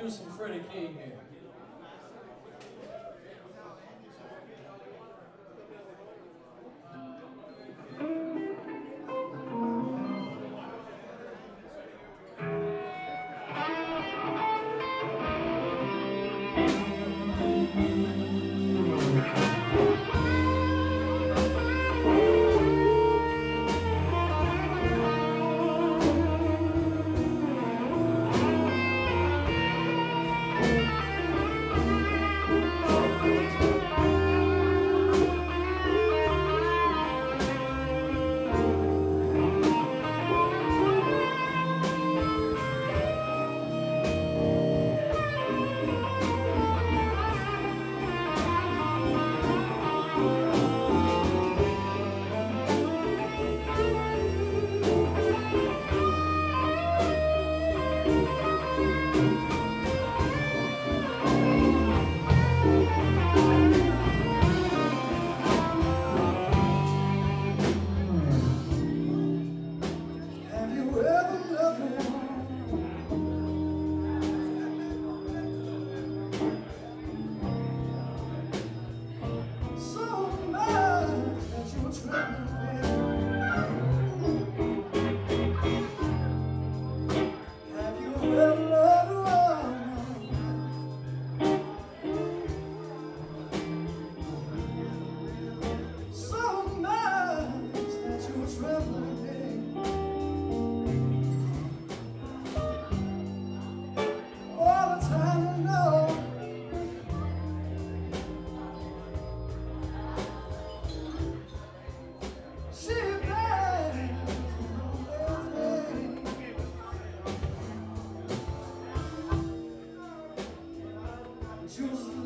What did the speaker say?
do some Freddie King here. just